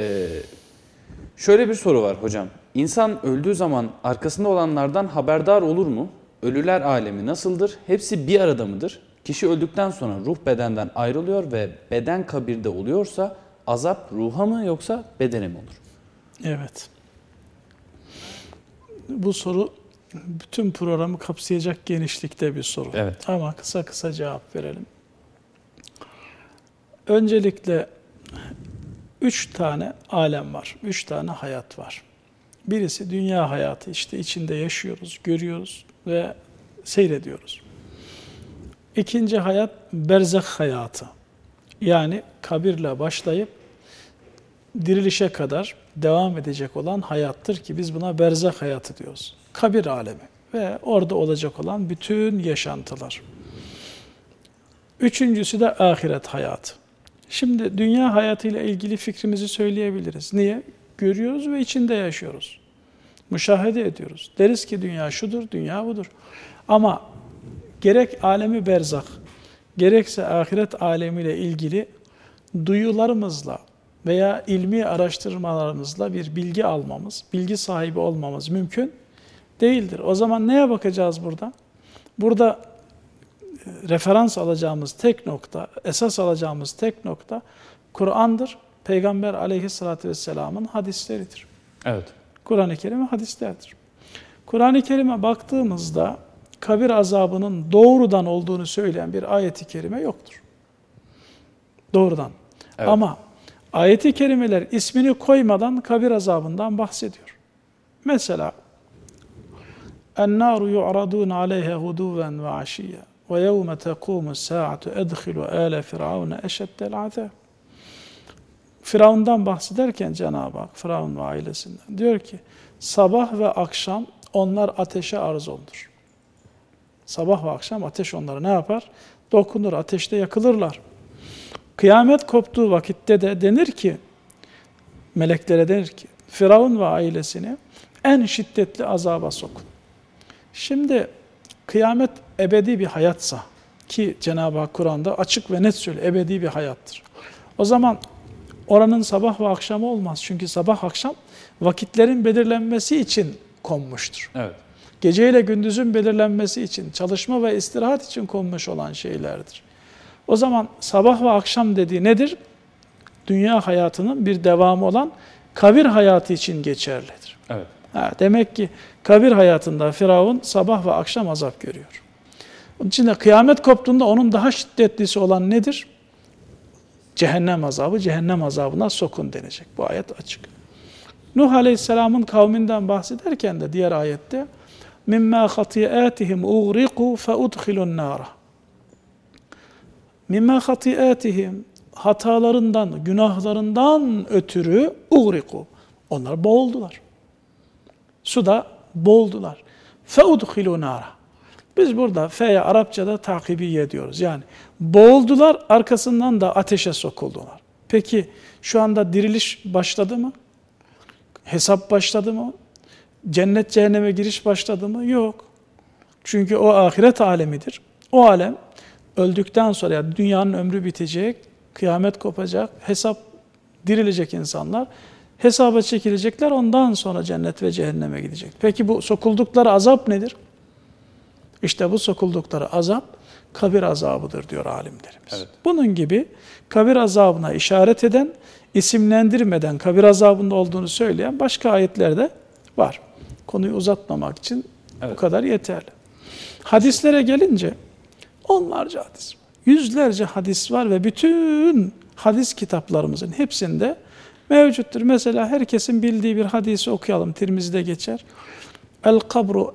Ee, şöyle bir soru var hocam. İnsan öldüğü zaman arkasında olanlardan haberdar olur mu? Ölüler alemi nasıldır? Hepsi bir arada mıdır? Kişi öldükten sonra ruh bedenden ayrılıyor ve beden kabirde oluyorsa azap ruha mı yoksa bedene mi olur? Evet. Bu soru bütün programı kapsayacak genişlikte bir soru. Evet. Ama kısa kısa cevap verelim. Öncelikle üç tane alem var. Üç tane hayat var. Birisi dünya hayatı. işte içinde yaşıyoruz, görüyoruz ve seyrediyoruz. İkinci hayat berzak hayatı. Yani kabirle başlayıp dirilişe kadar devam edecek olan hayattır ki biz buna berzak hayatı diyoruz. Kabir alemi ve orada olacak olan bütün yaşantılar. Üçüncüsü de ahiret hayatı. Şimdi dünya hayatıyla ilgili fikrimizi söyleyebiliriz. Niye? Görüyoruz ve içinde yaşıyoruz. Müşahede ediyoruz. Deriz ki dünya şudur, dünya budur. Ama gerek alemi berzak, gerekse ahiret alemiyle ilgili duyularımızla veya ilmi araştırmalarımızla bir bilgi almamız, bilgi sahibi olmamız mümkün değildir. O zaman neye bakacağız burada? Burada referans alacağımız tek nokta, esas alacağımız tek nokta Kur'an'dır. Peygamber aleyhissalatü vesselamın hadisleridir. Evet. Kur'an-ı Kerim hadislerdir. Kur'an-ı Kerim'e baktığımızda kabir azabının doğrudan olduğunu söyleyen bir ayeti kerime yoktur. Doğrudan. Evet. Ama ayeti kerimeler ismini koymadan kabir azabından bahsediyor. Mesela النار يعرضون عليها غدوا وعشيا ويوم تقوم الساعة أدخلوا آل فرعون أشد العذاب Firavundan bahsederken Cenab-ı Hak, Firavun ve ailesinden diyor ki, sabah ve akşam onlar ateşe arz olunur. Sabah ve akşam ateş onlara ne yapar? Dokunur, ateşte yakılırlar. Kıyamet koptuğu vakitte de denir ki, meleklere denir ki, Firavun ve ailesini en şiddetli azaba sokun. Şimdi kıyamet ebedi bir hayatsa ki Cenab-ı Hak Kur'an'da açık ve net söylüyor ebedi bir hayattır. O zaman oranın sabah ve akşamı olmaz. Çünkü sabah akşam vakitlerin belirlenmesi için konmuştur. Evet. Gece ile gündüzün belirlenmesi için, çalışma ve istirahat için konmuş olan şeylerdir. O zaman sabah ve akşam dediği nedir? Dünya hayatının bir devamı olan kabir hayatı için geçerlidir. Evet. Ha, demek ki kabir hayatında Firavun sabah ve akşam azap görüyor. Onun için de kıyamet koptuğunda onun daha şiddetlisi olan nedir? Cehennem azabı, cehennem azabına sokun denecek. Bu ayet açık. Nuh Aleyhisselam'ın kavminden bahsederken de diğer ayette hatiatihim uğriqu fe udkhilun nara. Mimma hatiatihim hatalarından, günahlarından ötürü uğriku. Onlar boğuldular. Suda boğuldular. Udkhilu nara. Biz burada fe'ye Arapçada takibiye diyoruz. Yani boğuldular, arkasından da ateşe sokuldular. Peki şu anda diriliş başladı mı? Hesap başladı mı? Cennet cehenneme giriş başladı mı? Yok. Çünkü o ahiret alemidir. O alem öldükten sonra yani dünyanın ömrü bitecek, kıyamet kopacak, hesap dirilecek insanlar hesaba çekilecekler ondan sonra cennet ve cehenneme gidecek. Peki bu sokuldukları azap nedir? İşte bu sokuldukları azap kabir azabıdır diyor alimlerimiz. Evet. Bunun gibi kabir azabına işaret eden, isimlendirmeden kabir azabında olduğunu söyleyen başka ayetlerde var. Konuyu uzatmamak için evet. bu kadar yeterli. Hadislere gelince onlarca hadis, yüzlerce hadis var ve bütün hadis kitaplarımızın hepsinde mevcuttur. Mesela herkesin bildiği bir hadisi okuyalım. Tirmizi'de geçer. El kabru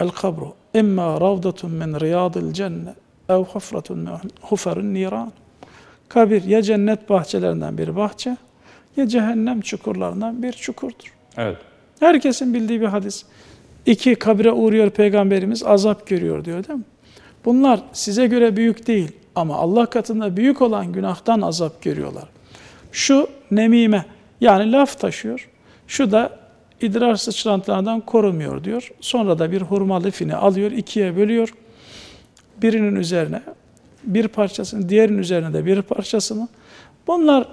el kabru imma ravdatun min riyadil cennet ev hufratun min huferun niran. Kabir ya cennet bahçelerinden bir bahçe ya cehennem çukurlarından bir çukurdur. Evet. Herkesin bildiği bir hadis. İki, kabre uğruyor peygamberimiz azap görüyor diyor değil mi? Bunlar size göre büyük değil ama Allah katında büyük olan günahtan azap görüyorlar. Şu nemime yani laf taşıyor. Şu da idrar sıçrantılarından korumuyor diyor. Sonra da bir hurma lifini alıyor, ikiye bölüyor. Birinin üzerine bir parçasını, diğerinin üzerine de bir parçasını. Bunlar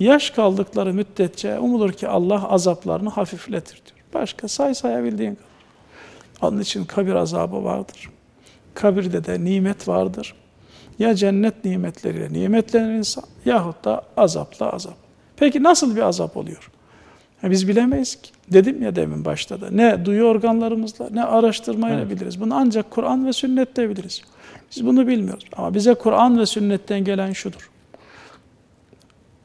Yaş kaldıkları müddetçe umulur ki Allah azaplarını hafifletir diyor. Başka say sayabildiğin kadar. Onun için kabir azabı vardır. Kabirde de nimet vardır. Ya cennet nimetleriyle nimetlenir insan yahut da azapla azap. Peki nasıl bir azap oluyor? Ya biz bilemeyiz ki. Dedim ya demin başta da. Ne duyu organlarımızla ne araştırmayla Evet. biliriz. Bunu ancak Kur'an ve sünnette biliriz. Biz bunu bilmiyoruz. Ama bize Kur'an ve sünnetten gelen şudur.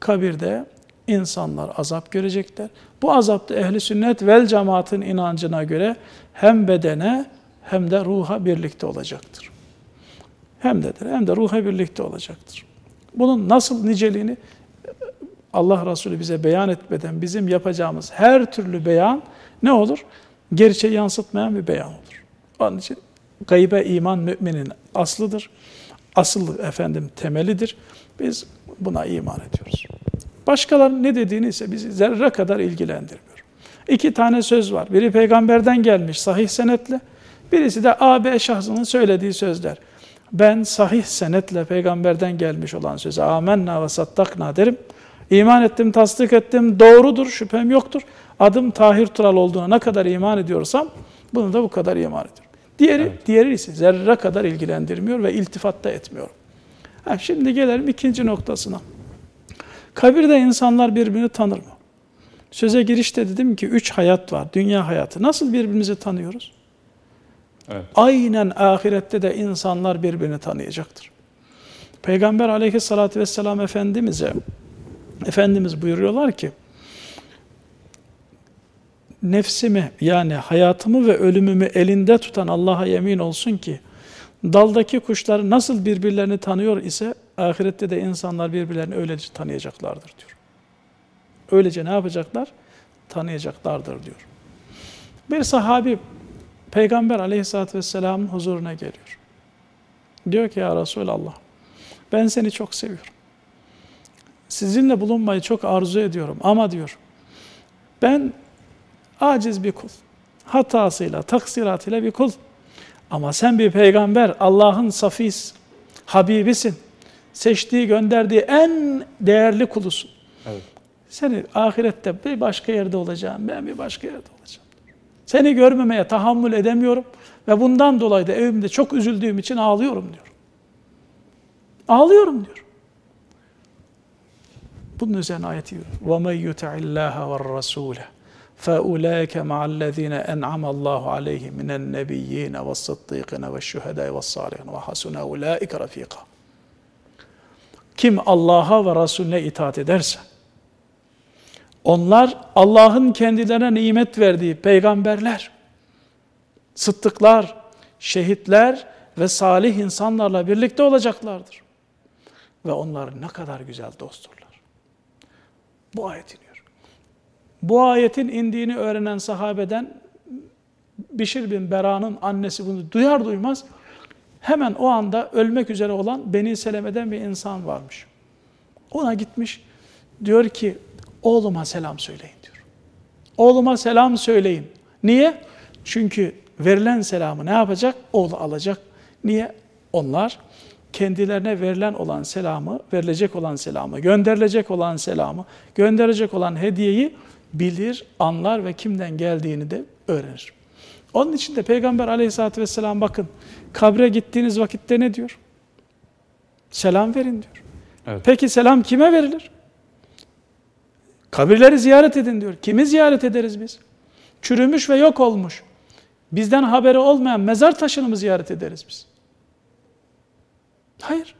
Kabirde insanlar azap görecekler. Bu azapta ehli sünnet vel cemaatin inancına göre hem bedene hem de ruha birlikte olacaktır. Hem de hem de ruha birlikte olacaktır. Bunun nasıl niceliğini Allah Resulü bize beyan etmeden bizim yapacağımız her türlü beyan ne olur? Gerçeği yansıtmayan bir beyan olur. Onun için gaybe iman müminin aslıdır. Asıl efendim temelidir. Biz buna iman ediyoruz. Başkalarının ne dediğini ise bizi zerre kadar ilgilendirmiyor. İki tane söz var. Biri peygamberden gelmiş sahih senetle. Birisi de AB şahsının söylediği sözler. Ben sahih senetle peygamberden gelmiş olan söze amenna ve sattakna derim. İman ettim, tasdik ettim, doğrudur, şüphem yoktur. Adım Tahir Tural olduğuna ne kadar iman ediyorsam bunu da bu kadar iman ediyorum. Diğeri, Evet. diğeri ise zerre kadar ilgilendirmiyor ve iltifat da etmiyor. Ha, şimdi gelelim ikinci noktasına. Kabirde insanlar birbirini tanır mı? Söze girişte dedim ki üç hayat var, dünya hayatı. Nasıl birbirimizi tanıyoruz? Aynen ahirette de insanlar birbirini tanıyacaktır. Peygamber aleyhissalatü vesselam Efendimiz'e Efendimiz buyuruyorlar ki nefsimi yani hayatımı ve ölümümü elinde tutan Allah'a yemin olsun ki daldaki kuşlar nasıl birbirlerini tanıyor ise ahirette de insanlar birbirlerini öylece tanıyacaklardır diyor. Öylece ne yapacaklar? Tanıyacaklardır diyor. Bir sahabi Peygamber aleyhissalatü vesselamın huzuruna geliyor. Diyor ki ya Resulallah ben seni çok seviyorum. Sizinle bulunmayı çok arzu ediyorum ama diyor ben aciz bir kul. Hatasıyla, taksiratıyla bir kul. Ama sen bir peygamber, Allah'ın safis, Habibisin. Seçtiği, gönderdiği en değerli kulusun. Evet. Seni ahirette bir başka yerde olacağım, ben bir başka yerde olacağım. Seni görmemeye tahammül edemiyorum ve bundan dolayı da evimde çok üzüldüğüm için ağlıyorum diyor. Ağlıyorum diyor. Bunun üzerine ayeti وَمَنْ يُتَعِ اللّٰهَ وَالرَّسُولَ فَاُولَٰئِكَ مَعَ الَّذ۪ينَ اَنْعَمَ اللّٰهُ عَلَيْهِمْ مِنَ النَّبِيِّينَ وَالصِّدِّيقِينَ وَالشُّهَدَاءِ وَالصَّالِحِينَ وَحَسُنَ اُولَٰئِكَ رَف۪يقًا Kim Allah'a ve Resulüne itaat ederse, onlar Allah'ın kendilerine nimet verdiği peygamberler, sıddıklar, şehitler ve salih insanlarla birlikte olacaklardır. Ve onlar ne kadar güzel dostturlar. Bu ayet iniyor. Bu ayetin indiğini öğrenen sahabeden Bişir bin Bera'nın annesi bunu duyar duymaz hemen o anda ölmek üzere olan Beni Seleme'den bir insan varmış. Ona gitmiş diyor ki oğluma selam söyleyin diyor. Oğluma selam söyleyin. Niye? Çünkü verilen selamı ne yapacak? Oğlu alacak. Niye? Onlar kendilerine verilen olan selamı, verilecek olan selamı, gönderilecek olan selamı, gönderecek olan hediyeyi bilir, anlar ve kimden geldiğini de öğrenir. Onun için de Peygamber aleyhissalatü vesselam bakın kabre gittiğiniz vakitte ne diyor? Selam verin diyor. Evet. Peki selam kime verilir? Kabirleri ziyaret edin diyor. Kimi ziyaret ederiz biz? Çürümüş ve yok olmuş. Bizden haberi olmayan mezar taşını mı ziyaret ederiz biz? Hayır.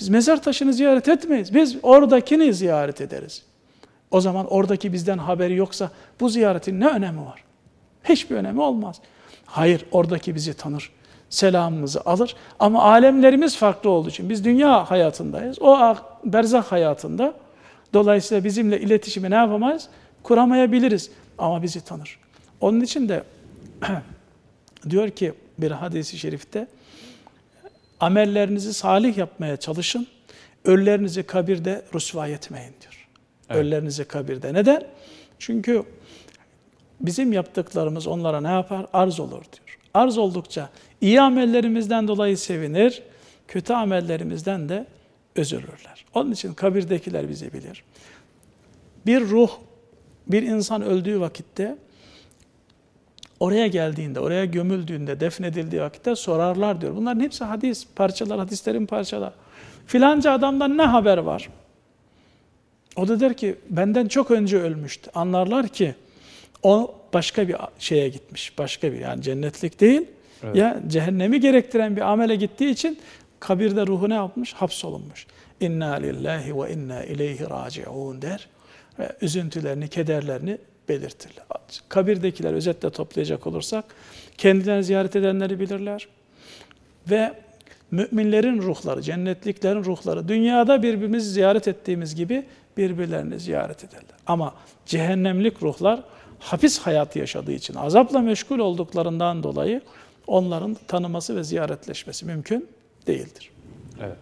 Biz mezar taşını ziyaret etmeyiz. Biz oradakini ziyaret ederiz. O zaman oradaki bizden haberi yoksa bu ziyaretin ne önemi var? Hiçbir önemi olmaz. Hayır, oradaki bizi tanır. Selamımızı alır. Ama alemlerimiz farklı olduğu için biz dünya hayatındayız. O ah- berzah hayatında. Dolayısıyla bizimle iletişimi ne yapamayız? Kuramayabiliriz. Ama bizi tanır. Onun için de diyor ki bir hadisi şerifte amellerinizi salih yapmaya çalışın. Ölülerinizi kabirde rüsva etmeyin diyor. Evet. Ölülerinizi kabirde. Neden? Çünkü bizim yaptıklarımız onlara ne yapar? Arz olur diyor. Arz oldukça iyi amellerimizden dolayı sevinir, kötü amellerimizden de üzülürler. Onun için kabirdekiler bizi bilir. Bir ruh, bir insan öldüğü vakitte oraya geldiğinde, oraya gömüldüğünde, defnedildiği vakitte sorarlar diyor. Bunların hepsi hadis, parçalar, hadislerin parçalar. Filanca adamdan ne haber var? O da der ki benden çok önce ölmüştü. Anlarlar ki o başka bir şeye gitmiş. Başka bir yani cennetlik değil. Evet. Ya cehennemi gerektiren bir amele gittiği için kabirde ruhu ne yapmış? Hapsolunmuş. İnna lillahi ve inna ileyhi raciun der. Ve üzüntülerini, kederlerini belirtirler. Kabirdekiler özetle toplayacak olursak kendilerini ziyaret edenleri bilirler. Ve müminlerin ruhları, cennetliklerin ruhları dünyada birbirimizi ziyaret ettiğimiz gibi birbirlerini ziyaret ederler. Ama cehennemlik ruhlar hapis hayatı yaşadığı için, azapla meşgul olduklarından dolayı onların tanıması ve ziyaretleşmesi mümkün değildir. Evet.